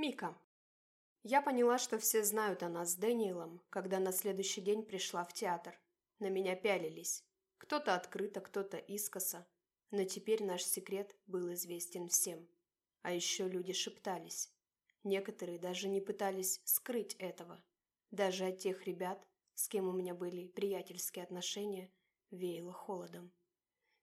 Мика. Я поняла, что все знают о нас с Дэниелом, когда на следующий день пришла в театр. На меня пялились. Кто-то открыто, кто-то искоса. Но теперь наш секрет был известен всем. А еще люди шептались. Некоторые даже не пытались скрыть этого. Даже от тех ребят, с кем у меня были приятельские отношения, веяло холодом.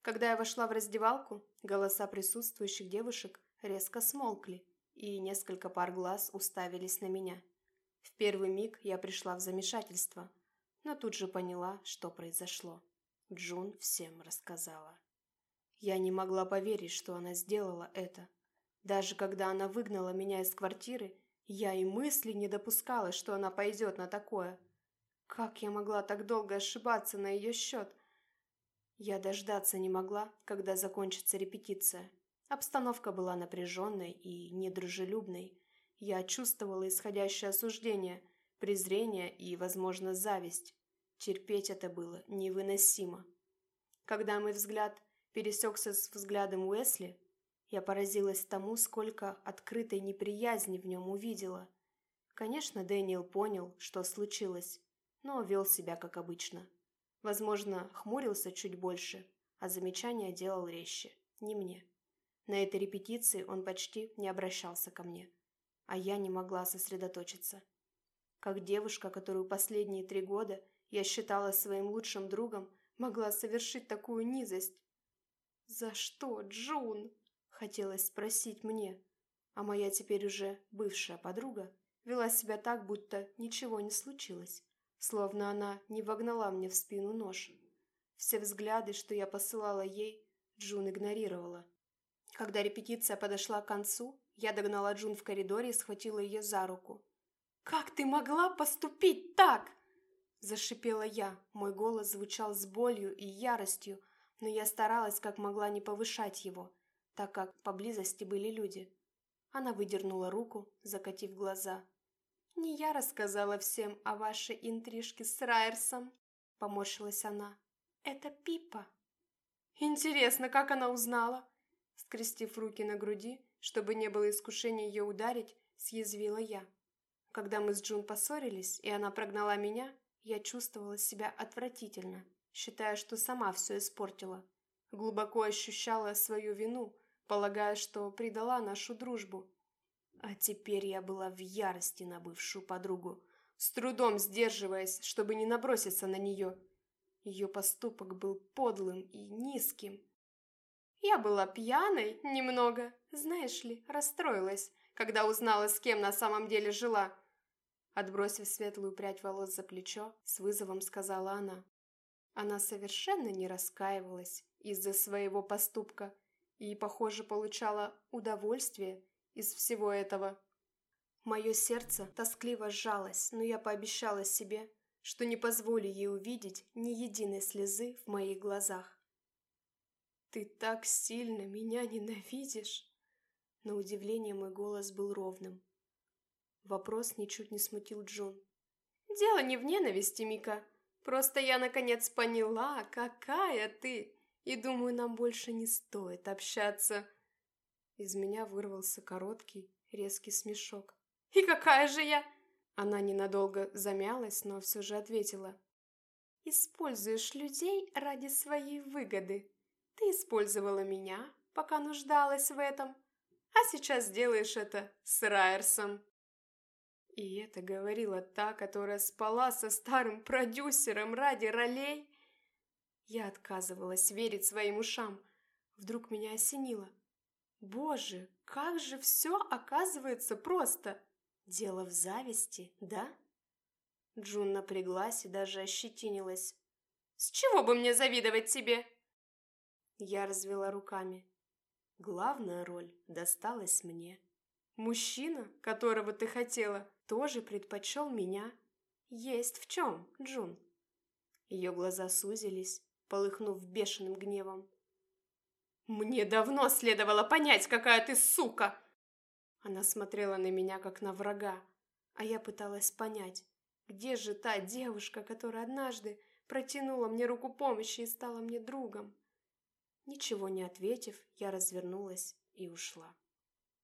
Когда я вошла в раздевалку, голоса присутствующих девушек резко смолкли, и несколько пар глаз уставились на меня. В первый миг я пришла в замешательство, но тут же поняла, что произошло. Джун всем рассказала. Я не могла поверить, что она сделала это. Даже когда она выгнала меня из квартиры, я и мысли не допускала, что она пойдет на такое. Как я могла так долго ошибаться на ее счет? Я дождаться не могла, когда закончится репетиция. Обстановка была напряженной и недружелюбной. Я чувствовала исходящее осуждение, презрение и, возможно, зависть. Терпеть это было невыносимо. Когда мой взгляд пересекся с взглядом Уэсли, я поразилась тому, сколько открытой неприязни в нем увидела. Конечно, Дэниел понял, что случилось, но вел себя как обычно. Возможно, хмурился чуть больше, а замечания делал резче, не мне. На этой репетиции он почти не обращался ко мне, а я не могла сосредоточиться. Как девушка, которую последние три года я считала своим лучшим другом, могла совершить такую низость? «За что, Джун?» – хотелось спросить мне. А моя теперь уже бывшая подруга вела себя так, будто ничего не случилось, словно она не вогнала мне в спину нож. Все взгляды, что я посылала ей, Джун игнорировала – когда репетиция подошла к концу, я догнала Джун в коридоре и схватила ее за руку. «Как ты могла поступить так?» Зашипела я. Мой голос звучал с болью и яростью, но я старалась как могла не повышать его, так как поблизости были люди. Она выдернула руку, закатив глаза. «Не я рассказала всем о вашей интрижке с Райерсом», — поморщилась она. «Это Пипа». «Интересно, как она узнала?» Скрестив руки на груди, чтобы не было искушения ее ударить, съязвила я. Когда мы с Джун поссорились, и она прогнала меня, я чувствовала себя отвратительно, считая, что сама все испортила. Глубоко ощущала свою вину, полагая, что предала нашу дружбу. А теперь я была в ярости на бывшую подругу, с трудом сдерживаясь, чтобы не наброситься на нее. Ее поступок был подлым и низким. Я была пьяной немного, знаешь ли, расстроилась, когда узнала, с кем на самом деле жила. Отбросив светлую прядь волос за плечо, с вызовом сказала она. Она совершенно не раскаивалась из-за своего поступка и, похоже, получала удовольствие из всего этого. Мое сердце тоскливо сжалось, но я пообещала себе, что не позволю ей увидеть ни единой слезы в моих глазах. «Ты так сильно меня ненавидишь!» На удивление мой голос был ровным. Вопрос ничуть не смутил Джун. «Дело не в ненависти, Мика. Просто я наконец поняла, какая ты, и думаю, нам больше не стоит общаться». Из меня вырвался короткий, резкий смешок. «И какая же я?» Она ненадолго замялась, но все же ответила. «Используешь людей ради своей выгоды». Ты использовала меня, пока нуждалась в этом, а сейчас делаешь это с Райерсом. И это говорила та, которая спала со старым продюсером ради ролей. Я отказывалась верить своим ушам. Вдруг меня осенило. Боже, как же все оказывается просто. Дело в зависти, да? Джун напряглась и даже ощетинилась. «С чего бы мне завидовать тебе?» Я развела руками. Главная роль досталась мне. Мужчина, которого ты хотела, тоже предпочел меня. Есть в чем, Джун. Ее глаза сузились, полыхнув бешеным гневом. «Мне давно следовало понять, какая ты сука!» Она смотрела на меня, как на врага, а я пыталась понять, где же та девушка, которая однажды протянула мне руку помощи и стала мне другом. Ничего не ответив, я развернулась и ушла.